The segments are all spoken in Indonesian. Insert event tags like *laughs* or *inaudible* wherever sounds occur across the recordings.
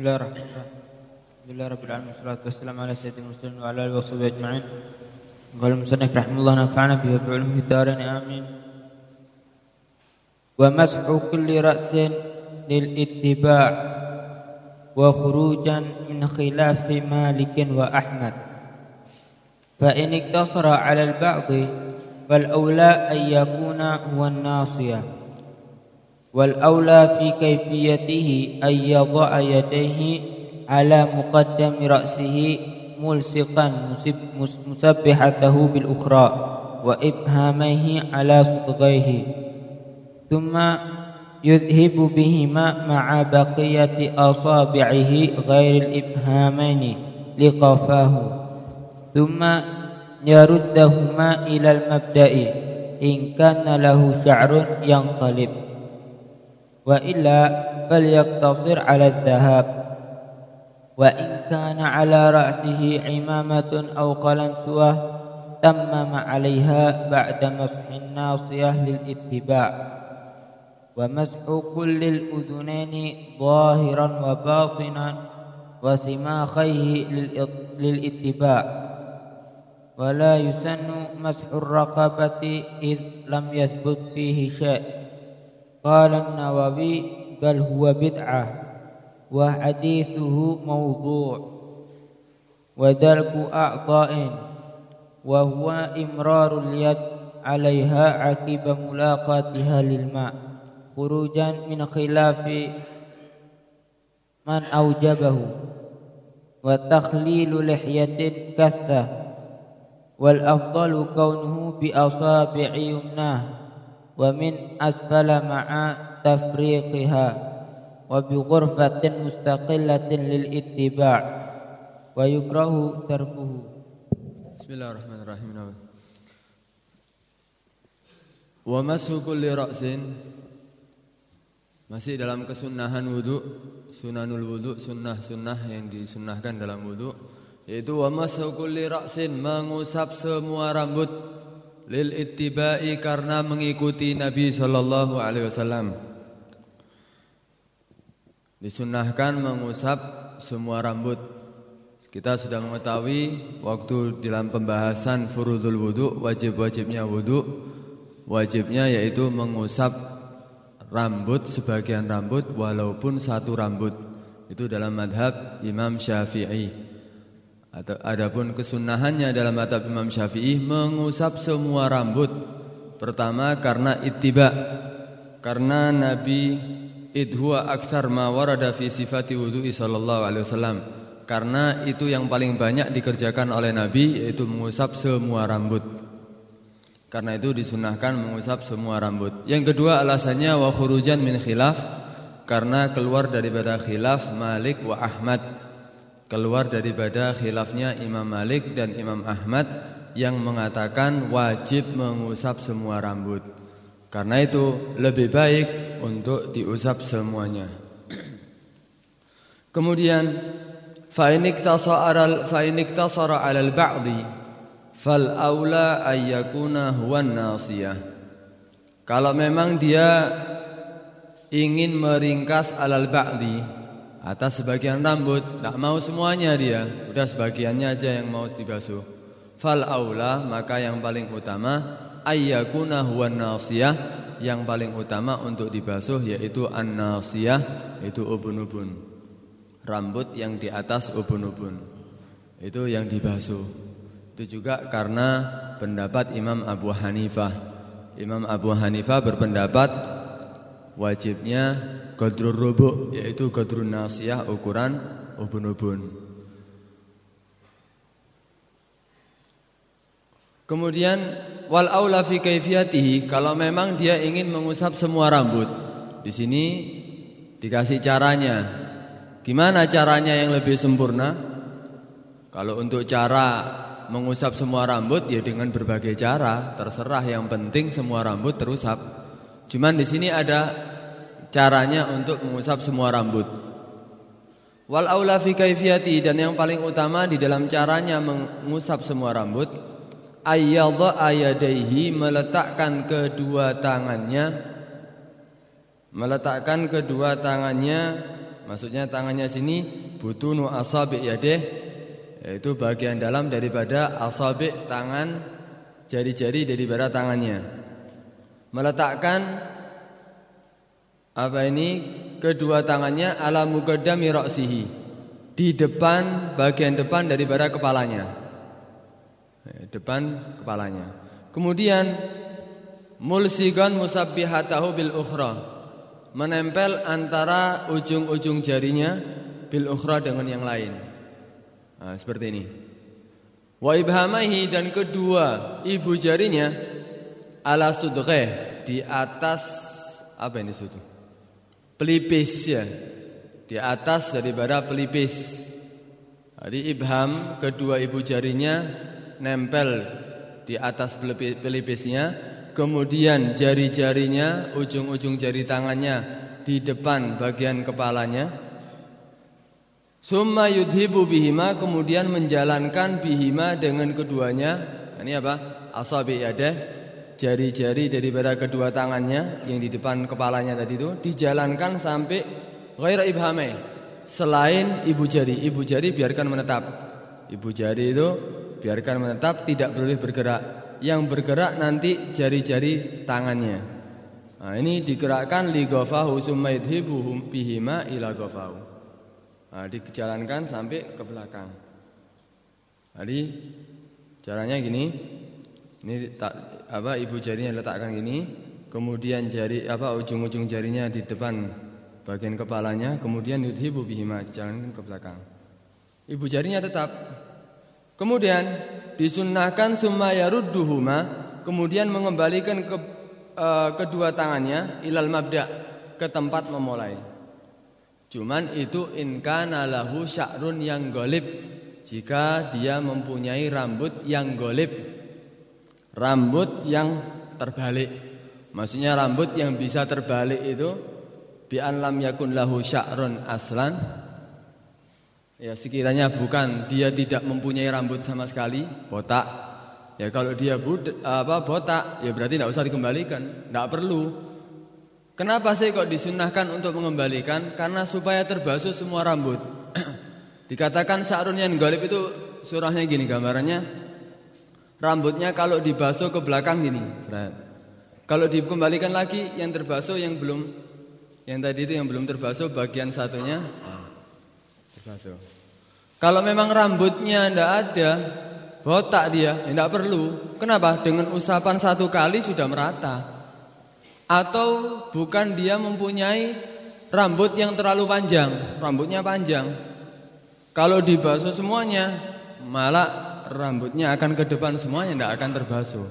Bismillahirrahmanirrahim. Alhamdulillah alamin wassalatu wassalamu ala sayyidil mursalin wa ala alihi washabihi ajma'in. Qala musannif rahimahullah nafa'ana bihi wa bi'ilmihi darin amin. Wa mashu kulli ra'sin lil ittiba' wa khurujan min khilafi Malik wa Ahmad. Fa in iktasara 'ala al-ba'd fal awla an yakuna huwa an-nasiyah. والأولى في كيفيته أن يضع يديه على مقدم رأسه ملصقا مسبحته بالأخرى وإبهاميه على صدغيه. ثم يذهب بهما مع بقية أصابعه غير الإبهامين لقفاه. ثم يردهما إلى المبدأ. إن كان له شعر ينقلب. وإلا فليقتصر على الذهاب وإن كان على رأسه عمامة أو قلنسوة تمم عليها بعد مسح الناصية للاتباع. ومسح كل الأذنين ظاهرا وباطنا وسماخيه للاتباع. ولا يسن مسح الرقبة إذ لم يثبت فيه شيء. قال النووي بل هو بدعة وحديثه موضوع ودلك أعضاء وهو إمرار اليد عليها عقب ملاقاتها للماء. خروجا من خلاف من أوجبه وتخليل لحية كثة والأفضل كونه بأصابع يمناه. wa min asfala ma'a tafriqiha wa bi ghurfatin mustaqillatin lil ittiba' wa yukrahu tarkuhu. Bismillahirrahmanirrahim. Wa mashu masih dalam kesunahan wudhu sunanul wudhu sunnah-sunnah yang disunnahkan dalam wudhu yaitu wa mengusap semua rambut lil ittibai karena mengikuti Nabi sallallahu alaihi wasallam. Disunahkan mengusap semua rambut. Kita sudah mengetahui waktu dalam pembahasan furudul wudu, wajib-wajibnya wudu, wajibnya yaitu mengusap rambut sebagian rambut walaupun satu rambut. Itu dalam madhab Imam Syafi'i. Adapun kesunahannya dalam madhab Imam Syafi'i mengusap semua rambut. Pertama karena ittiba. Karena Nabi idhuwa akthar ma warada fi sifati wudu'i sallallahu alaihi wasallam. Karena itu yang paling banyak dikerjakan oleh Nabi yaitu mengusap semua rambut. Karena itu disunahkan mengusap semua rambut. Yang kedua alasannya wa khurujan min khilaf karena keluar daripada khilaf Malik wa Ahmad keluar daripada khilafnya Imam Malik dan Imam Ahmad yang mengatakan wajib mengusap semua rambut. Karena itu lebih baik untuk diusap semuanya. *clears throat* Kemudian fa in iktasara fa in iktasara 'ala al-ba'di fal aula ayyakuna huwa nasiyah. Kalau memang dia ingin meringkas alal ba'di atas sebagian rambut, tak mau semuanya dia, udah sebagiannya aja yang mau dibasuh. Fal aula maka yang paling utama ayyakuna huwa nasiyah, yang paling utama untuk dibasuh yaitu an-nasiyah, itu ubun-ubun. Rambut yang di atas ubun-ubun. Itu yang dibasuh. Itu juga karena pendapat Imam Abu Hanifah. Imam Abu Hanifah berpendapat wajibnya Qadrul rubu yaitu qadrun nasiyah ukuran ubun-ubun. Kemudian wal aula fi kaifiyatihi kalau memang dia ingin mengusap semua rambut. Di sini dikasih caranya. Gimana caranya yang lebih sempurna? Kalau untuk cara mengusap semua rambut ya dengan berbagai cara, terserah yang penting semua rambut terusap. Cuman di sini ada caranya untuk mengusap semua rambut. Wal aula fi kaifiyati dan yang paling utama di dalam caranya mengusap semua rambut ayyadha ayadaihi meletakkan kedua tangannya meletakkan kedua tangannya Maksudnya tangannya sini butunu asabi yadeh yaitu bagian dalam daripada asabi tangan jari-jari daripada tangannya. Meletakkan apa ini kedua tangannya ala muqaddami ra'sihi di depan bagian depan daripada kepalanya. Eh, depan kepalanya. Kemudian mulsigan musabbihatahu bil ukhra menempel antara ujung-ujung jarinya bil ukhra dengan yang lain. Nah, seperti ini. Wa ibhamaihi dan kedua ibu jarinya ala sudgheh di atas apa ini sudu? Pelipis ya. Di atas daripada pelipis. Jadi ibham kedua ibu jarinya nempel di atas pelipisnya, kemudian jari-jarinya, ujung-ujung jari tangannya di depan bagian kepalanya Summa yudhibu bihima kemudian menjalankan bihima dengan keduanya. Ini apa? Asabi yadah jari-jari daripada kedua tangannya yang di depan kepalanya tadi itu dijalankan sampai ghaira ibhamai. Selain ibu jari, ibu jari biarkan menetap. Ibu jari itu biarkan menetap tidak boleh bergerak. Yang bergerak nanti jari-jari tangannya. Nah, ini digerakkan li ghafahu summa yudhibu bihima ila ghafahu. Nah, dijalankan sampai ke belakang. Jadi caranya gini. Ini tak, apa ibu jarinya letakkan gini, kemudian jari apa ujung-ujung jarinya di depan bagian kepalanya, kemudian yudhibu bihima dijalankan ke belakang. Ibu jarinya tetap. Kemudian disunnahkan summa yarudduhuma, kemudian mengembalikan ke, uh, kedua tangannya ilal mabda ke tempat memulai. Cuman itu inkana lahu sya'run yang golib Jika dia mempunyai rambut yang golib Rambut yang terbalik Maksudnya rambut yang bisa terbalik itu Bi'an lam yakun lahu sya'run aslan Ya sekiranya bukan dia tidak mempunyai rambut sama sekali Botak Ya kalau dia bud, apa botak ya berarti tidak usah dikembalikan Tidak perlu Kenapa sih kok disunahkan untuk mengembalikan? Karena supaya terbasuh semua rambut. *clears throat* Dikatakan sa'run yang golib itu surahnya gini gambarannya. Rambutnya kalau dibasuh ke belakang gini. Kalau dikembalikan lagi yang terbasuh yang belum yang tadi itu yang belum terbasuh bagian satunya ah, terbasuh. Kalau memang rambutnya tidak ada, botak dia, tidak ya perlu. Kenapa? Dengan usapan satu kali sudah merata. Atau bukan dia mempunyai rambut yang terlalu panjang, rambutnya panjang. Kalau dibasuh semuanya, malah rambutnya akan ke depan semuanya tidak akan terbasuh.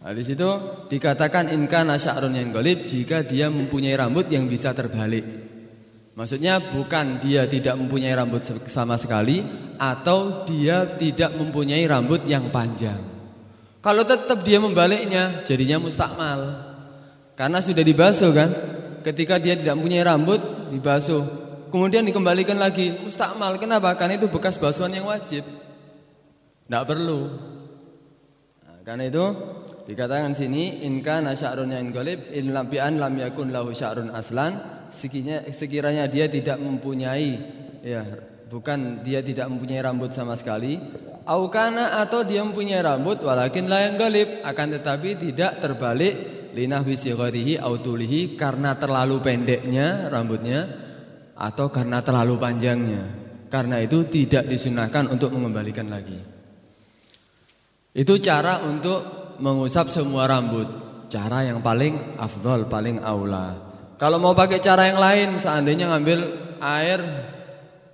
Nah, di situ dikatakan inka nasyarun yang golib jika dia mempunyai rambut yang bisa terbalik. Maksudnya bukan dia tidak mempunyai rambut sama sekali atau dia tidak mempunyai rambut yang panjang. Kalau tetap dia membaliknya jadinya mustakmal. Karena sudah dibasuh kan Ketika dia tidak mempunyai rambut Dibasuh Kemudian dikembalikan lagi Mustakmal Kenapa? Karena itu bekas basuhan yang wajib Tidak perlu nah, Karena itu Dikatakan sini Inka nasya'run yang golib In lampian lam yakun lahu sya'run aslan Sekiranya dia tidak mempunyai Ya Bukan dia tidak mempunyai rambut sama sekali Aukana atau dia mempunyai rambut Walakin lah yang golib Akan tetapi tidak terbalik linahwi sigharihi autulihi karena terlalu pendeknya rambutnya atau karena terlalu panjangnya. Karena itu tidak disunahkan untuk mengembalikan lagi. Itu cara untuk mengusap semua rambut. Cara yang paling afdol, paling aula. Kalau mau pakai cara yang lain, seandainya ngambil air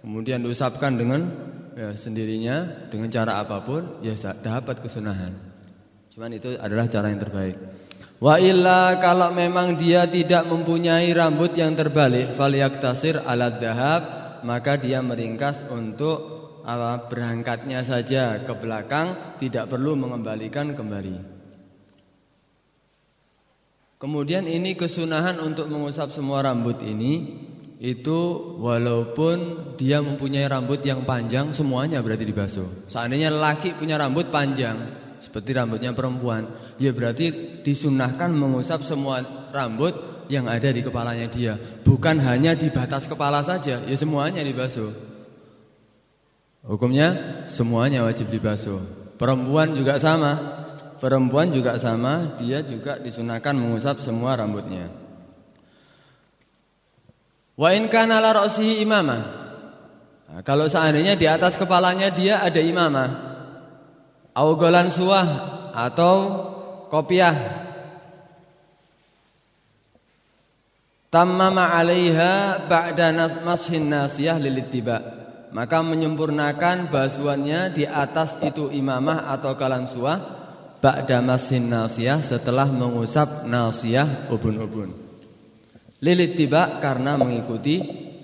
kemudian diusapkan dengan ya, sendirinya dengan cara apa pun, ya dapat kesunahan. Cuman itu adalah cara yang terbaik. Wa illa kalau memang dia tidak mempunyai rambut yang terbalik falyaktasir alat dahab maka dia meringkas untuk berangkatnya saja ke belakang tidak perlu mengembalikan kembali. Kemudian ini kesunahan untuk mengusap semua rambut ini itu walaupun dia mempunyai rambut yang panjang semuanya berarti dibasuh. Seandainya laki punya rambut panjang seperti rambutnya perempuan, ya berarti disunahkan mengusap semua rambut yang ada di kepalanya dia. Bukan hanya di batas kepala saja, ya semuanya dibasuh. Hukumnya semuanya wajib dibasuh. Perempuan juga sama. Perempuan juga sama, dia juga disunahkan mengusap semua rambutnya. Wa in kana la ra'sihi. Nah, kalau seandainya di atas kepalanya dia ada imamah. Augolan suah atau kopiah Tammama 'alaiha ba'da mashin nasiyah lilittiba. Maka menyempurnakan basuhannya di atas itu imamah atau kalan suah ba'da mashin nasiyah setelah mengusap nasiyah ubun-ubun. Lilittiba karena mengikuti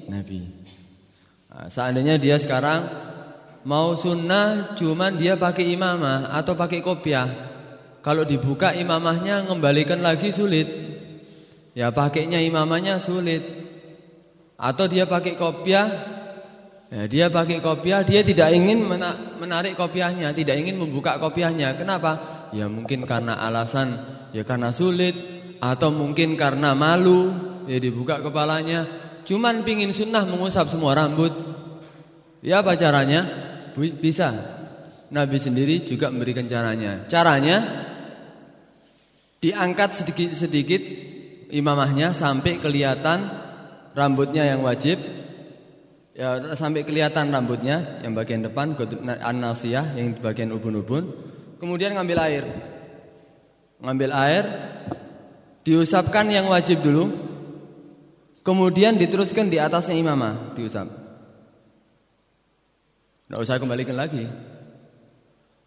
Nabi. Nah, seandainya dia sekarang mau sunnah cuman dia pakai imamah atau pakai kopiah. Kalau dibuka imamahnya ngembalikan lagi sulit. Ya pakainya imamanya sulit. Atau dia pakai kopiah, ya dia pakai kopiah, dia tidak ingin menarik kopiahnya, tidak ingin membuka kopiahnya. Kenapa? Ya mungkin karena alasan, ya karena sulit, atau mungkin karena malu, ya dibuka kepalanya. Cuman pingin sunnah mengusap semua rambut. Ya apa caranya? Bisa. Nabi sendiri juga memberikan caranya. Caranya diangkat sedikit-sedikit imamahnya sampai kelihatan rambutnya yang wajib ya sampai kelihatan rambutnya yang bagian depan an-nasiyah yang bagian ubun-ubun. Kemudian ngambil air. Ngambil air diusapkan yang wajib dulu. Kemudian diteruskan di atasnya imamah diusap. Tidak usah kembalikan lagi.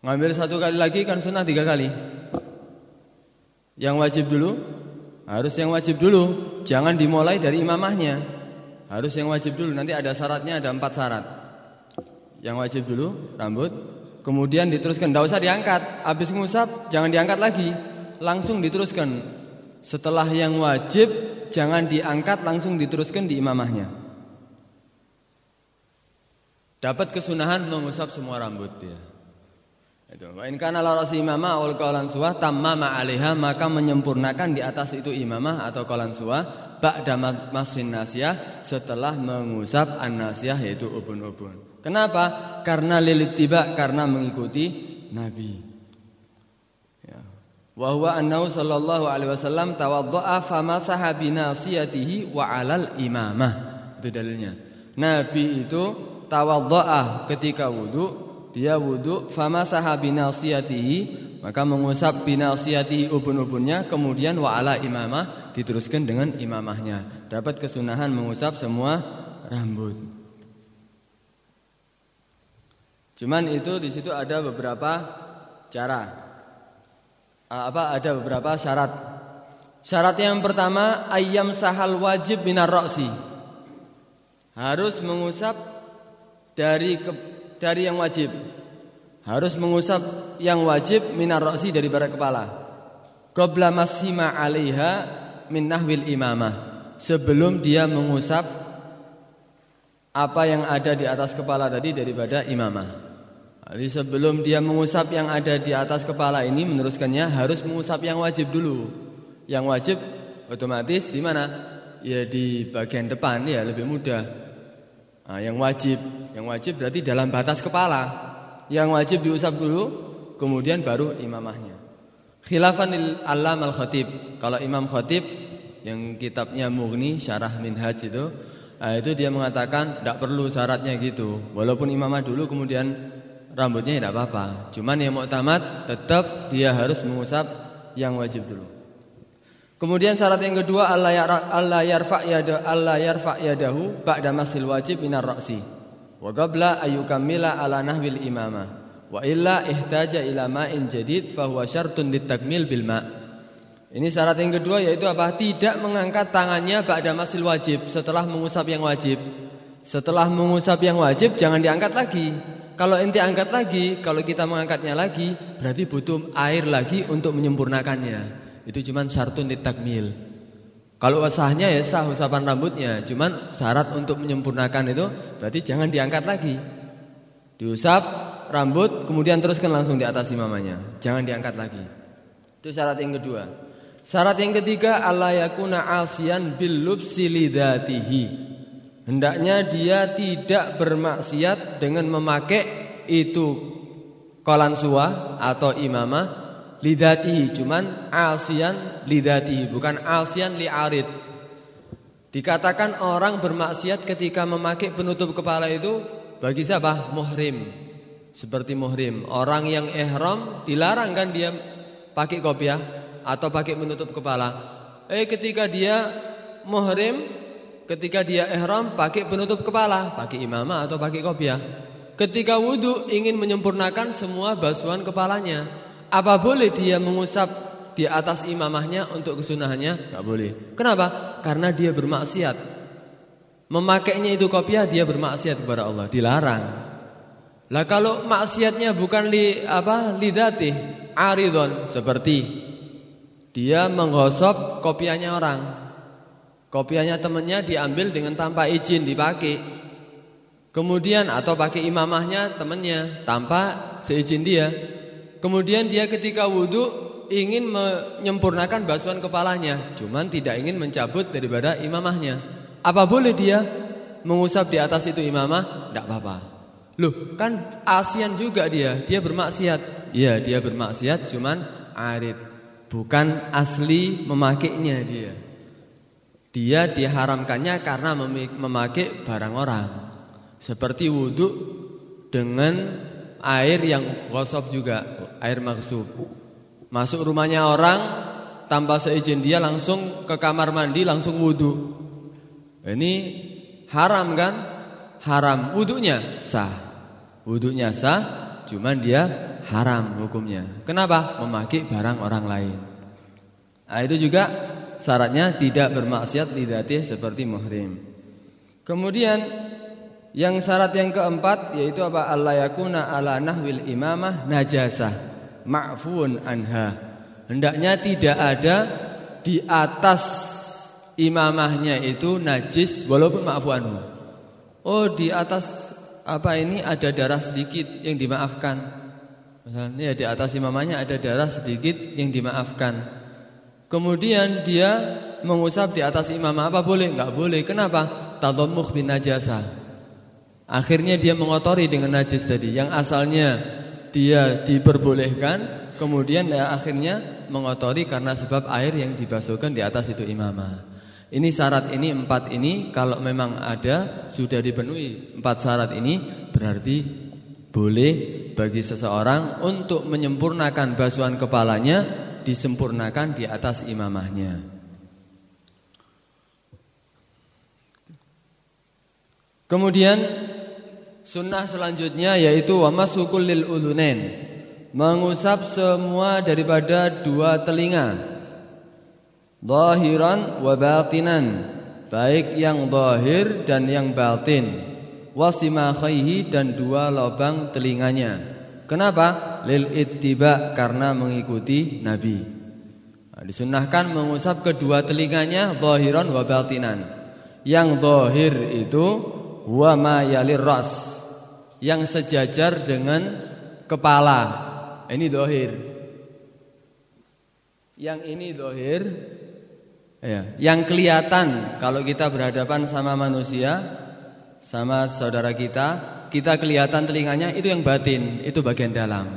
Ngambil satu kali lagi kan sunnah tiga kali. Yang wajib dulu harus yang wajib dulu, jangan dimulai dari imamahnya. Harus yang wajib dulu. Nanti ada syaratnya, ada empat syarat. Yang wajib dulu rambut, kemudian diteruskan. Tidak usah diangkat. Habis ngusap, jangan diangkat lagi. Langsung diteruskan. Setelah yang wajib, jangan diangkat, langsung diteruskan di imamahnya. Dapat kesunahan mengusap semua rambut dia. Itu. Wa in kana la rasi imamah aw qalan suwah 'alaiha maka menyempurnakan di atas itu imamah atau qalan ba'da masin nasiyah setelah mengusap an-nasiyah yaitu ubun-ubun. Kenapa? Karena lilit tiba karena mengikuti Nabi. Ya. Wa huwa annahu sallallahu alaihi wasallam tawaddaa famasaha bi nasiyatihi wa 'alal imamah. Itu dalilnya. Nabi itu tawaddaa ketika wudu dia wudhu famasaha binasiyatihi maka mengusap binasiyatihi ubun-ubunnya kemudian wa ala imamah diteruskan dengan imamahnya. Dapat kesunahan mengusap semua rambut. Cuman itu di situ ada beberapa cara. Apa ada beberapa syarat. Syarat yang pertama ayam sahal wajib minar roksi. Harus mengusap dari ke, dari yang wajib. Harus mengusap yang wajib minar roksi dari barat kepala. Qabla masima 'alaiha min nahwil imamah. Sebelum dia mengusap apa yang ada di atas kepala tadi daripada imamah. Jadi sebelum dia mengusap yang ada di atas kepala ini meneruskannya harus mengusap yang wajib dulu. Yang wajib otomatis di mana? Ya di bagian depan ya lebih mudah. Nah, yang wajib, yang wajib berarti dalam batas kepala. Yang wajib diusap dulu, kemudian baru imamahnya. Khilafan Alam al-Khatib. Kalau Imam Khatib yang kitabnya Mughni Syarah Minhaj itu, nah itu dia mengatakan tidak perlu syaratnya gitu. Walaupun imamah dulu kemudian rambutnya tidak apa-apa. Cuman yang muktamad tetap dia harus mengusap yang wajib dulu. Kemudian syarat yang kedua Allah ya yarfa yada Allah yarfa yadahu ba'da masil wajib minar ra'si. Wa qabla ayyukammila ala nahwil imamah. Wa illa ihtaja ila ma'in jadid fa huwa syartun litakmil bil ma'. Ini syarat yang kedua yaitu apa? Tidak mengangkat tangannya ba'da masil wajib setelah mengusap yang wajib. Setelah mengusap yang wajib jangan diangkat lagi. Kalau ente angkat lagi, kalau kita mengangkatnya lagi, berarti butuh air lagi untuk menyempurnakannya. Itu cuman syartun ditakmil. Kalau sahnya ya sah usapan rambutnya, cuman syarat untuk menyempurnakan itu berarti jangan diangkat lagi. Diusap rambut kemudian teruskan langsung di atas imamanya. Jangan diangkat lagi. Itu syarat yang kedua. Syarat yang ketiga Allah yakuna asian bil. Hendaknya dia tidak bermaksiat dengan memakai itu kolan suah atau imamah lidatihi cuman asian lidatihi bukan asian li'arid dikatakan orang bermaksiat ketika memakai penutup kepala itu bagi siapa? Muhrim. Seperti muhrim. Orang yang ihram dilarang kan dia pakai kopiah atau pakai penutup kepala eh ketika dia muhrim Ketika dia ihram pakai penutup kepala, pakai imamah atau pakai kopiah. Ketika wudhu ingin menyempurnakan semua basuhan kepalanya. Apa boleh dia mengusap di atas imamahnya untuk kesunahannya? Gak boleh. Kenapa? Karena dia bermaksiat. Memakainya itu kopiah dia bermaksiat kepada Allah, dilarang. Lah kalau maksiatnya bukan li apa lidatih, aridon seperti dia menggosok kopiahnya orang Kopiahnya temannya diambil dengan tanpa izin dipakai. Kemudian atau pakai imamahnya temannya tanpa seizin dia. Kemudian dia ketika wudhu ingin menyempurnakan basuhan kepalanya, cuman tidak ingin mencabut daripada imamahnya. Apa boleh dia mengusap di atas itu imamah? Tidak apa-apa. Loh, kan asian juga dia, dia bermaksiat. Iya, dia bermaksiat, cuman arid, bukan asli memakainya dia. Dia diharamkannya karena memakai barang orang. Seperti wudhu dengan air yang gosok juga Air maksub Masuk rumahnya orang Tanpa seizin dia langsung ke kamar mandi langsung wudhu. Ini haram kan? Haram. Wudhunya sah. Wudhunya sah Cuman dia haram hukumnya Kenapa? Memakai barang orang lain Nah itu juga syaratnya tidak bermaksiat lidati seperti muhrim. Kemudian yang syarat yang keempat yaitu apa? Allah yakuna ala nahwil imamah najasah ma'fun anha. Hendaknya tidak ada di atas imamahnya itu najis walaupun ma'fu anhu. Oh, di atas apa ini ada darah sedikit yang dimaafkan. Misalnya di atas imamahnya ada darah sedikit yang dimaafkan. Kemudian dia mengusap di atas imam apa boleh? Enggak boleh. Kenapa? Tadhammuh bin najasa. Akhirnya dia mengotori dengan najis tadi yang asalnya dia diperbolehkan, kemudian ya akhirnya mengotori karena sebab air yang dibasuhkan di atas itu imamah. Ini syarat ini empat ini kalau memang ada sudah dipenuhi empat syarat ini berarti boleh bagi seseorang untuk menyempurnakan basuhan kepalanya disempurnakan di atas imamahnya. Kemudian sunnah selanjutnya yaitu wamasukul lil ulunen mengusap semua daripada dua telinga zahiran wa batinan baik yang zahir dan yang batin wasimakhaihi dan dua lubang telinganya Kenapa? Lil ittiba karena mengikuti Nabi. Nah, disunahkan mengusap kedua telinganya zahiran wa batinan. Yang zahir itu huwa ma yalir ras. Yang sejajar dengan kepala. Ini zahir. Yang ini zahir ya, yang kelihatan kalau kita berhadapan sama manusia sama saudara kita kita kelihatan telinganya itu yang batin, itu bagian dalam.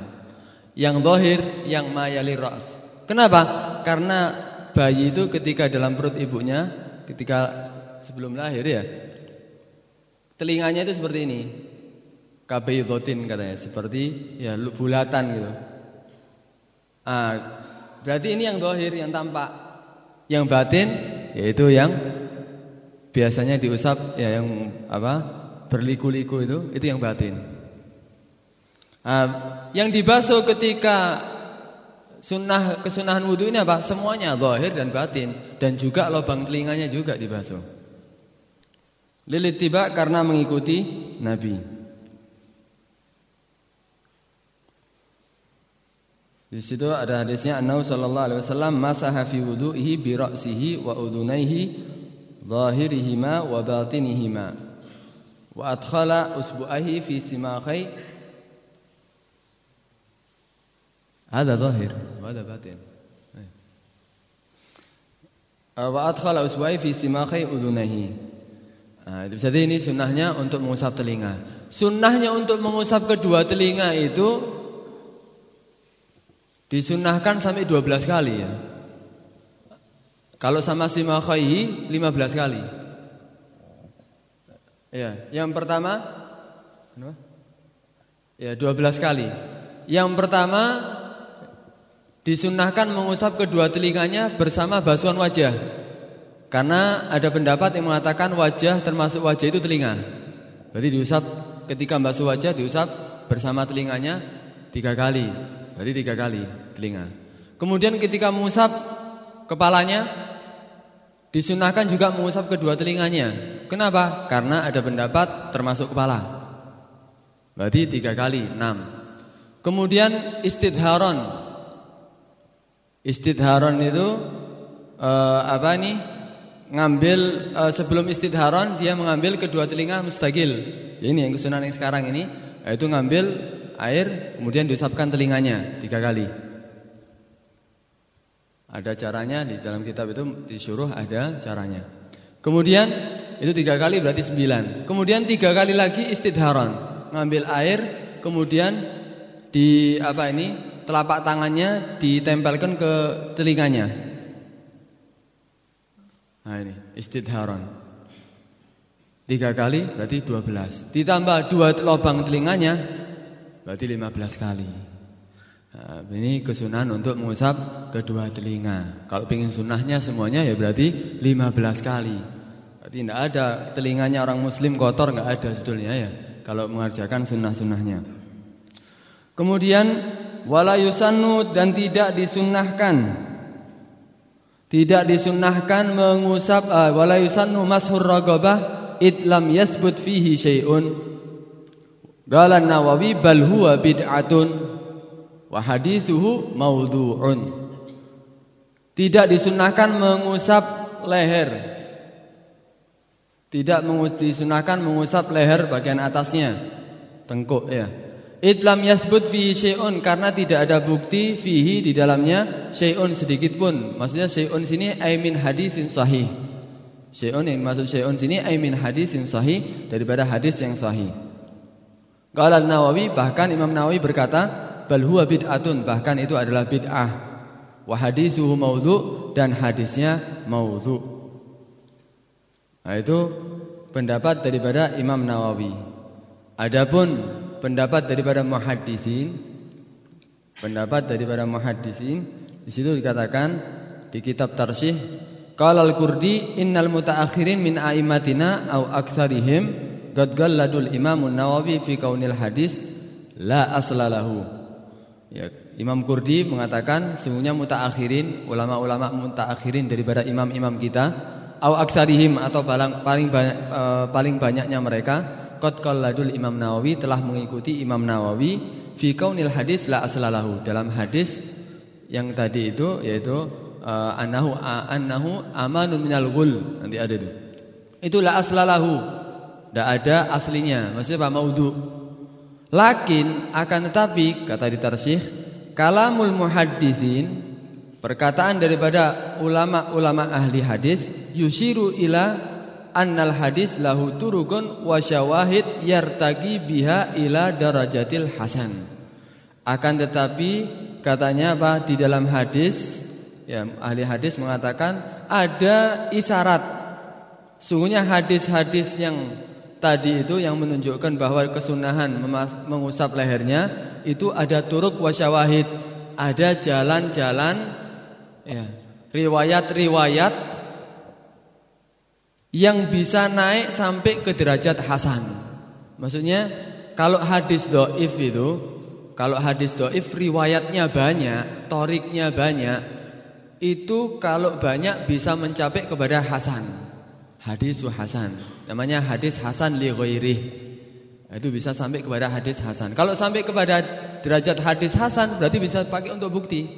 Yang zahir yang mayali ras. Kenapa? Karena bayi itu ketika dalam perut ibunya, ketika sebelum lahir ya, telinganya itu seperti ini. Kabayidhatin katanya, seperti ya bulatan gitu. Ah, berarti ini yang zahir yang tampak. Yang batin yaitu yang biasanya diusap ya yang apa? berliku-liku itu itu yang batin. Nah, yang dibasuh ketika sunnah kesunahan wudhu ini apa? Semuanya zahir dan batin dan juga lubang telinganya juga dibasuh. Lilit tiba karena mengikuti Nabi. Di situ ada hadisnya An-Nabi sallallahu alaihi wasallam masaha fi wudu'ihi bi ra'sihi wa udunaihi zahirihima wa batinihima. Wa adkhala usbu'ahi fi zahir. Wa hada batin. Wa adkhala usbai fi simakai udunahi. Nah, jadi ini sunnahnya untuk mengusap telinga. Sunnahnya untuk mengusap kedua telinga itu disunahkan sampai 12 kali ya. Kalau sama simakai 15 kali. Ya, yang pertama Ya, 12 kali. Yang pertama disunahkan mengusap kedua telinganya bersama basuhan wajah. Karena ada pendapat yang mengatakan wajah termasuk wajah itu telinga. Berarti diusap ketika basuh wajah diusap bersama telinganya tiga kali. Berarti tiga kali telinga. Kemudian ketika mengusap kepalanya disunahkan juga mengusap kedua telinganya. Kenapa? Karena ada pendapat termasuk kepala. Berarti tiga kali enam. Kemudian istidharon Istidharon itu uh, apa nih? Ngambil uh, sebelum istidharon dia mengambil kedua telinga mustagil. Ini yang kesunahan yang sekarang ini yaitu ngambil air kemudian diusapkan telinganya tiga kali. Ada caranya di dalam kitab itu disuruh ada caranya. Kemudian itu tiga kali berarti sembilan. Kemudian tiga kali lagi istidharon, ngambil air kemudian di apa ini telapak tangannya ditempelkan ke telinganya. Nah ini istidharon. Tiga kali berarti dua belas. Ditambah dua lubang telinganya berarti lima belas kali. Nah, ini kesunahan untuk mengusap kedua telinga. Kalau ingin sunahnya semuanya ya berarti lima belas kali. Berarti tidak ada telinganya orang muslim kotor nggak ada sebetulnya ya. Kalau mengerjakan sunnah-sunnahnya. Kemudian wala yusannu dan tidak disunnahkan tidak disunnahkan mengusap uh, wala yusannu mashur ragabah id lam yasbut fihi syai'un qala nawawi bal huwa bid'atun wa hadithuhu maudhu'un tidak disunnahkan mengusap leher tidak disunahkan mengusap leher bagian atasnya tengkuk ya Itlam yasbut fihi syai'un karena tidak ada bukti fihi di dalamnya syai'un sedikit pun. Maksudnya syai'un sini aimin hadisin sahih. Syai'un yang maksud syai'un sini aimin hadisin sahih daripada hadis yang sahih. Qala Nawawi bahkan Imam Nawawi berkata bal huwa bid'atun bahkan itu adalah bid'ah. Wa hadisuhu maudhu dan hadisnya maudhu. Nah itu pendapat daripada Imam Nawawi. Adapun pendapat daripada muhaddisin pendapat daripada muhaddisin di situ dikatakan di kitab Tarsih qala al-Qurdi innal mutaakhirin min a'immatina au aktsarihim qad galladul Imam Nawawi fi kaunil hadis la aslalahu ya Imam Kurdi mengatakan sungguhnya mutaakhirin ulama-ulama mutaakhirin daripada imam-imam kita au aktsarihim atau paling paling banyak, uh, paling banyaknya mereka Qad qalladul Imam Nawawi telah mengikuti Imam Nawawi fi kaunil hadis la aslalahu dalam hadis yang tadi itu yaitu uh, annahu annahu amanun minal ghul nanti ada itu. Itu la aslalahu. Tidak ada aslinya. Maksudnya apa? Maudhu. Lakin akan tetapi kata di tarsih kalamul muhaddisin perkataan daripada ulama-ulama ahli hadis yusiru ila annal hadis lahu turukun wa syawahid yartagi biha ila darajatil hasan. Akan tetapi katanya apa di dalam hadis ya ahli hadis mengatakan ada isyarat. Sungguhnya hadis-hadis yang tadi itu yang menunjukkan bahwa kesunahan mengusap lehernya itu ada turuk wa syawahid, ada jalan-jalan ya, riwayat-riwayat yang bisa naik sampai ke derajat hasan. Maksudnya kalau hadis doif itu, kalau hadis doif riwayatnya banyak, toriknya banyak, itu kalau banyak bisa mencapai kepada hasan. Hadis hasan. Namanya hadis hasan li ghairih. Itu bisa sampai kepada hadis hasan. Kalau sampai kepada derajat hadis hasan berarti bisa pakai untuk bukti.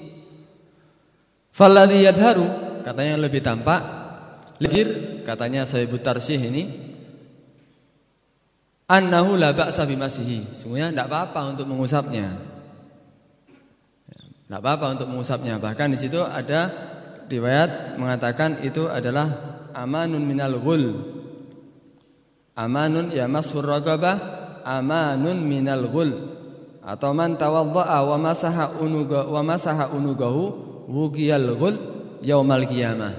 Falladhi yadharu katanya lebih tampak Lihir katanya Sayyid Tarsih ini annahu la ba'sa bimasihi. Sungguhnya tidak apa-apa untuk mengusapnya. Tidak apa-apa untuk mengusapnya. Bahkan di situ ada riwayat mengatakan itu adalah amanun minal ghul. Amanun ya mashur ragabah amanun minal ghul. Atau man tawaddaa wa masaha unuga wa masaha unugahu wugiyal ghul yaumal qiyamah.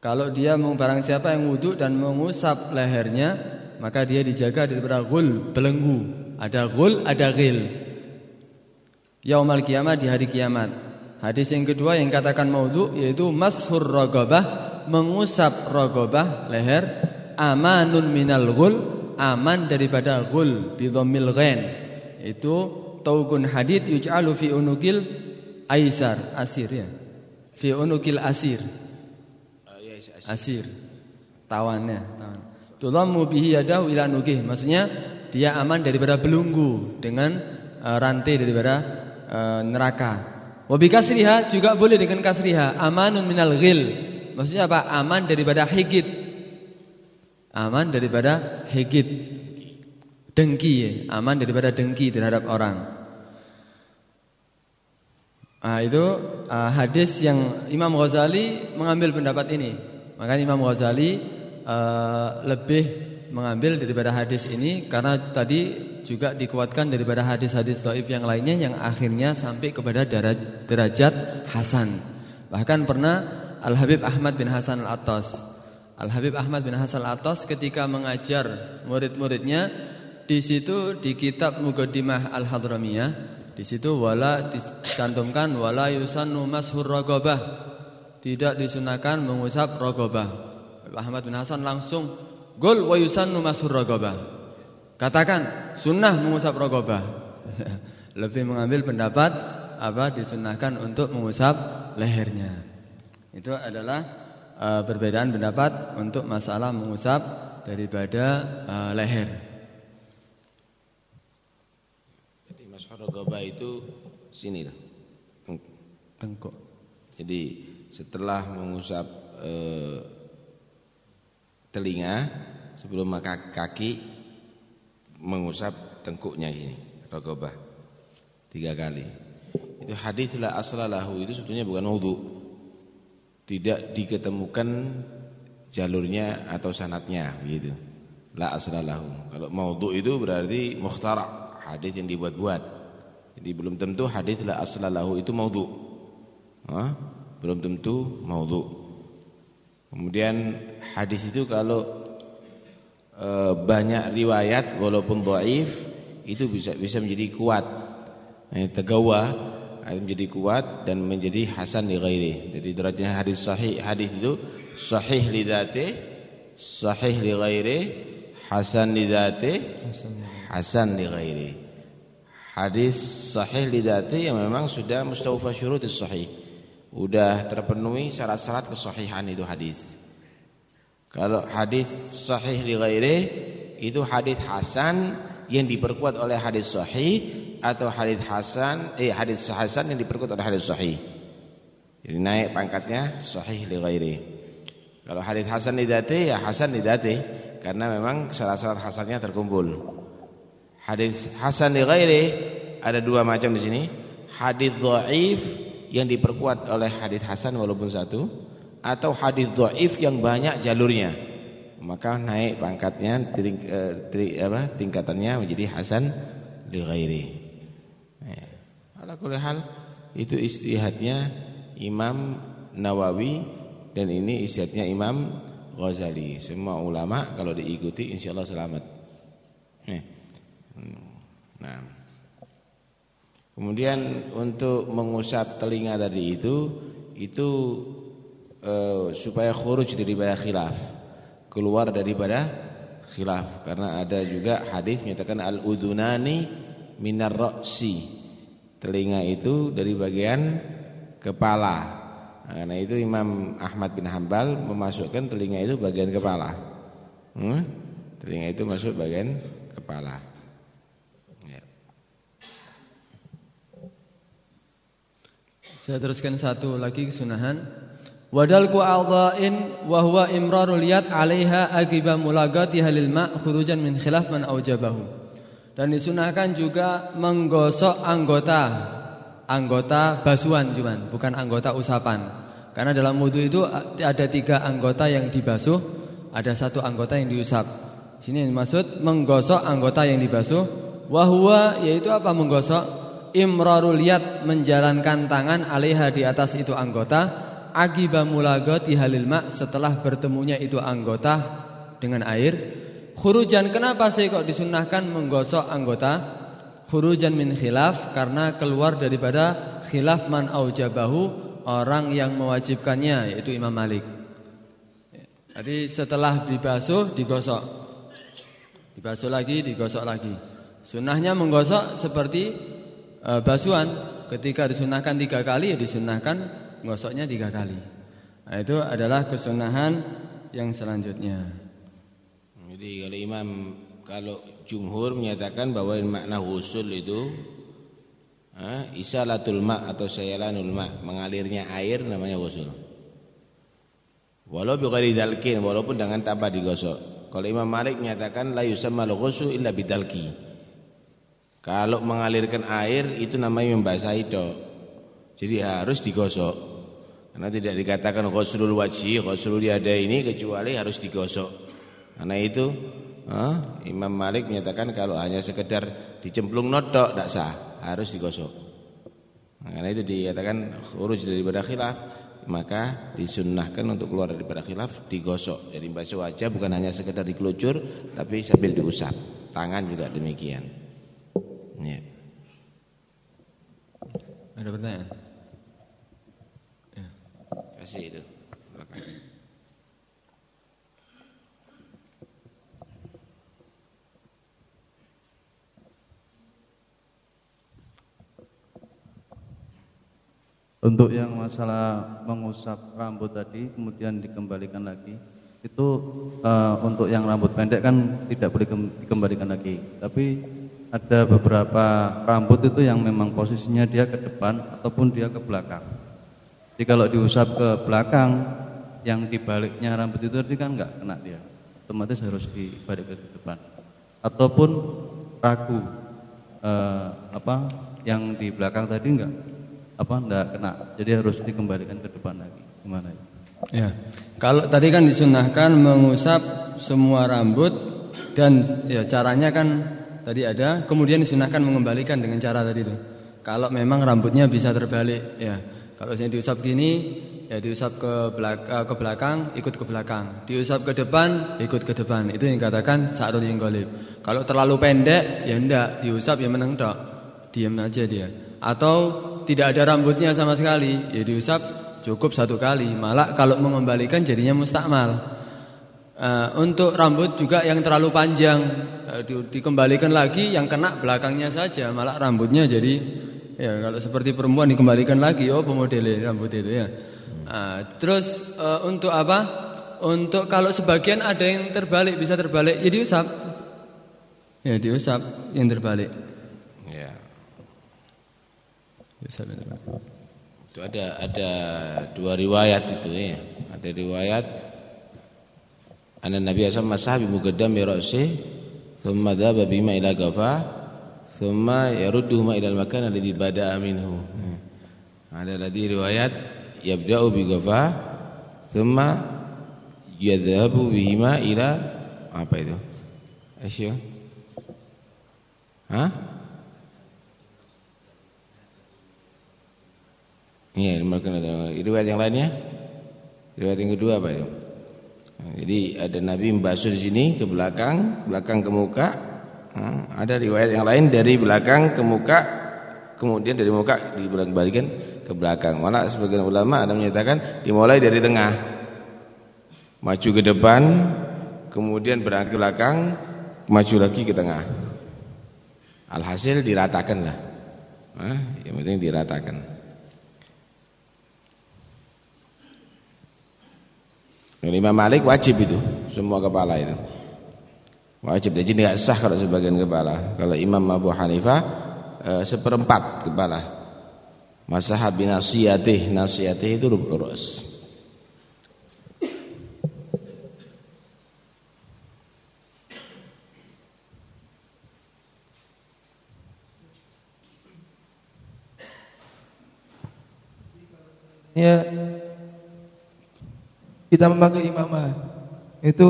Kalau dia barang siapa yang wudhu dan mengusap lehernya, maka dia dijaga daripada ghul, belenggu. Ada ghul, ada ghil. Yaumal qiyamah di hari kiamat. Hadis yang kedua yang katakan maudhu yaitu mashur ragabah, mengusap ragabah leher, amanun minal ghul, aman daripada ghul bi dhammil ghain. Itu taugun hadid yuj'alu fi unukil aisar, asir ya. Fi unukil asir. Asir. Tawannya, tawan. Tulammu bihi yadahu ila nukih. Maksudnya dia aman daripada belunggu dengan uh, rantai daripada uh, neraka. Wabi kasriha juga boleh dengan kasriha. Amanun minal ghil. Maksudnya apa? Aman daripada higit. Aman daripada higit. Dengki ya. Aman daripada dengki terhadap orang. Nah, itu uh, hadis yang Imam Ghazali mengambil pendapat ini. Maka Imam Ghazali uh, lebih mengambil daripada hadis ini karena tadi juga dikuatkan daripada hadis-hadis dhaif yang lainnya yang akhirnya sampai kepada derajat hasan. Bahkan pernah Al Habib Ahmad bin Hasan Al Attas. Al Habib Ahmad bin Hasan Attas ketika mengajar murid-muridnya di situ di kitab Muqaddimah Al Hadramiyah di situ wala dicantumkan wala yusannu mashur ragabah. Tidak disunahkan mengusap ragabah. Ahmad bin Hasan langsung Gol wa yusannu masur ragabah. Katakan sunnah mengusap ragabah. *laughs* Lebih mengambil pendapat apa disunahkan untuk mengusap lehernya. Itu adalah uh, perbedaan pendapat untuk masalah mengusap daripada uh, leher. Jadi masur ragabah itu sini lah. Tengkuk. Jadi setelah mengusap uh, telinga sebelum maka kaki mengusap tengkuknya ini ragobah tiga kali itu hadis la aslalahu itu sebetulnya bukan wudhu tidak diketemukan jalurnya atau sanatnya begitu. La aslalahu kalau maudhu itu berarti mukhtara hadis yang dibuat-buat. Jadi belum tentu hadis la aslalahu itu maudhu. Belum tentu maudhu. Kemudian hadis itu kalau e, banyak riwayat walaupun dhaif itu bisa bisa menjadi kuat. Nah, tegawa menjadi kuat dan menjadi hasan li ghairi. Jadi derajatnya hadis sahih hadis itu sahih li dzati, sahih li ghairi, hasan li dzati, hasan li ghairi. Hadis sahih li dzati yang memang sudah mustawfa syurutis sahih. Sudah terpenuhi syarat-syarat kesahihan itu hadis. Kalau hadis sahih li ghairi itu hadis hasan yang diperkuat oleh hadis sahih atau hadis hasan eh hadis hasan yang diperkuat oleh hadis sahih. Jadi naik pangkatnya sahih li ghairi. Kalau hadis hasan li dzati ya hasan li dzati karena memang syarat-syarat hasannya terkumpul. Hadis hasan li ghairi ada dua macam di sini. Hadis dhaif yang diperkuat oleh hadis hasan walaupun satu atau hadis dhaif yang banyak jalurnya maka naik pangkatnya eh, apa, tingkatannya menjadi hasan li ghairi eh, ala hal itu istihadnya Imam Nawawi dan ini istihadnya Imam Ghazali. Semua ulama kalau diikuti insyaallah selamat. Eh. nah kemudian untuk mengusap telinga tadi itu itu uh, supaya khuruj daripada khilaf keluar daripada khilaf. Karena ada juga hadis menyatakan al udunani minar ra'si telinga itu dari bagian kepala karena itu Imam Ahmad bin Hambal memasukkan telinga itu bagian kepala hmm? telinga itu masuk bagian kepala ya. saya teruskan satu lagi kesunahan Wadalku a'dha'in wa huwa imrarul yad 'alaiha aqiba mulagatiha khurujan min khilaf man aujabahu. Dan disunahkan juga menggosok anggota anggota basuhan cuman, bukan anggota usapan. Karena dalam wudhu itu ada tiga anggota yang dibasuh, ada satu anggota yang diusap. Sini yang dimaksud menggosok anggota yang dibasuh. Wahwa yaitu apa menggosok? Imrarul yad menjalankan tangan alaiha di atas itu anggota. Agiba mulagati halil ma setelah bertemunya itu anggota dengan air. Khurujan kenapa sih kok disunahkan menggosok anggota? Khurujan min khilaf karena keluar daripada khilaf man aujabahu orang yang mewajibkannya yaitu Imam Malik. Jadi setelah dibasuh digosok. Dibasuh lagi, digosok lagi. Sunnahnya menggosok seperti e, basuhan. Ketika disunahkan tiga kali ya disunahkan gosoknya tiga kali. Nah, itu adalah kesunahan yang selanjutnya. Jadi kalau Imam kalau jumhur menyatakan bahwa makna husul itu eh, isalatul ma atau sayalanul ma, mengalirnya air namanya husul. Walau bighairi dalkin, walaupun dengan tanpa digosok. Kalau Imam Malik menyatakan la yusammal ghusl illa bidalki. Kalau mengalirkan air itu namanya membasahi dok. Jadi harus digosok. Karena tidak dikatakan ghuslul wajhi, ghuslul ini kecuali harus digosok. Karena itu Imam Malik menyatakan kalau hanya sekedar dicemplung notok tidak sah, harus digosok. Nah, karena itu dikatakan khuruj daripada khilaf, maka disunnahkan untuk keluar daripada khilaf digosok. Jadi basuh wajah bukan hanya sekedar dikelucur, tapi sambil diusap. Tangan juga demikian. Ya. Ada pertanyaan? Ya. Kasih itu. Untuk yang masalah mengusap rambut tadi kemudian dikembalikan lagi itu uh, untuk yang rambut pendek kan tidak boleh dikembalikan lagi. Tapi ada beberapa rambut itu yang memang posisinya dia ke depan ataupun dia ke belakang. Jadi kalau diusap ke belakang yang dibaliknya rambut itu tadi kan nggak kena dia, otomatis harus dibalik ke depan. Ataupun ragu uh, apa yang di belakang tadi enggak apa enggak kena. Jadi harus dikembalikan ke depan lagi. Gimana ya? Kalau tadi kan disunahkan mengusap semua rambut dan ya caranya kan tadi ada, kemudian disunahkan mengembalikan dengan cara tadi itu. Kalau memang rambutnya bisa terbalik, ya. Kalau saya diusap gini, ya diusap ke belakang, eh, ke belakang, ikut ke belakang. Diusap ke depan, ikut ke depan. Itu yang dikatakan sa'rul golib. Kalau terlalu pendek, ya enggak, diusap ya meneng tok. Diam aja dia. Atau tidak ada rambutnya sama sekali, ya diusap cukup satu kali. Malah kalau mengembalikan jadinya mustakmal. Uh, untuk rambut juga yang terlalu panjang. Uh, di, dikembalikan lagi yang kena belakangnya saja. Malah rambutnya jadi ya kalau seperti perempuan dikembalikan lagi. Oh pemodel rambut itu ya. Uh, terus uh, untuk apa? Untuk kalau sebagian ada yang terbalik bisa terbalik. Ya diusap. Ya diusap yang terbalik itu ada ada dua riwayat itu ya. Ada riwayat Anna Nabi SAW masahabi mugaddam bi ra'sih thumma dhaba bima ila gafa thumma yarudduhu ma ila al-makan alladhi bada'a minhu. Hmm. Ada lagi riwayat yabda'u bi gafa thumma yadhhabu bihima ila apa itu? Asya? Hah? Iya, riwayat yang lainnya? Riwayat yang kedua itu? Nah, jadi ada Nabi membasuh di sini ke belakang, belakang ke muka. Nah, ada riwayat yang lain dari belakang ke muka, kemudian dari muka dibalik-balikan ke belakang. Malah sebagian ulama ada menyatakan dimulai dari tengah, maju ke depan, kemudian berangkat ke belakang, maju lagi ke tengah. Alhasil diratakan lah. Yang penting diratakan. Yang Imam Malik wajib itu semua kepala itu. Wajib jadi tidak sah kalau sebagian kepala. Kalau Imam Abu Hanifah e, seperempat kepala. Masahab binasiyatih, nasiyatih itu urus. Ya kita memakai imamah itu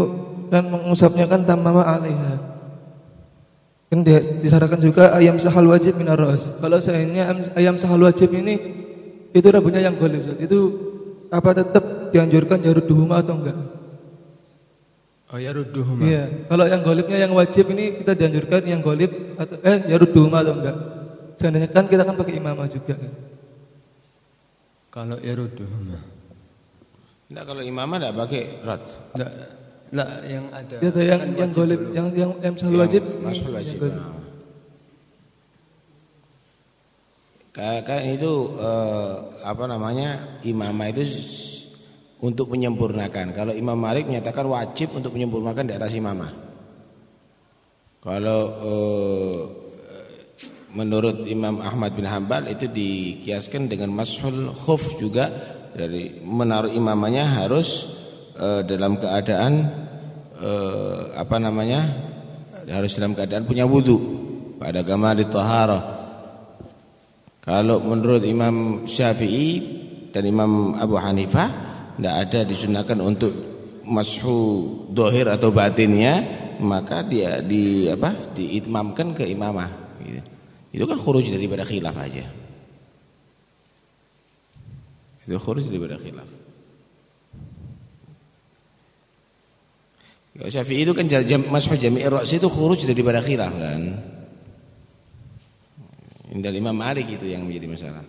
kan mengusapnya kan tamama alaiha. Kan disarankan juga ayam sahal wajib minaros. Kalau seandainya ayam sahal wajib ini itu rambutnya yang golib, itu apa tetap dianjurkan jarud duhuma atau enggak? Oh jarud duhuma. Iya. Kalau yang golibnya yang wajib ini kita dianjurkan yang golib atau eh jarud duhuma atau enggak? Seandainya kan kita kan pakai imamah juga. Kalau jarud duhuma. Enggak kalau imamah enggak pakai rod. Enggak. Enggak yang ada. Ya, yang kan yang golib yang yang yang selalu wajib. Masuk wajib. Kan itu eh, apa namanya imamah itu untuk menyempurnakan. Kalau Imam Malik menyatakan wajib untuk menyempurnakan di atas imamah. Kalau eh, menurut Imam Ahmad bin Hambal itu dikiaskan dengan mashul khuf juga dari menaruh imamahnya harus eh, dalam keadaan eh, apa namanya harus dalam keadaan punya wudhu pada agama di taharah. Kalau menurut Imam Syafi'i dan Imam Abu Hanifah tidak ada disunahkan untuk mashu dohir atau batinnya maka dia di apa diitmamkan ke imamah. Gitu. itu kan khuruj daripada khilaf aja itu khuruj daripada khilaf Syafi'i itu kan jam, mashu jami'ir ra's itu khuruj daripada khilaf kan Indal Imam Malik itu yang menjadi masalah.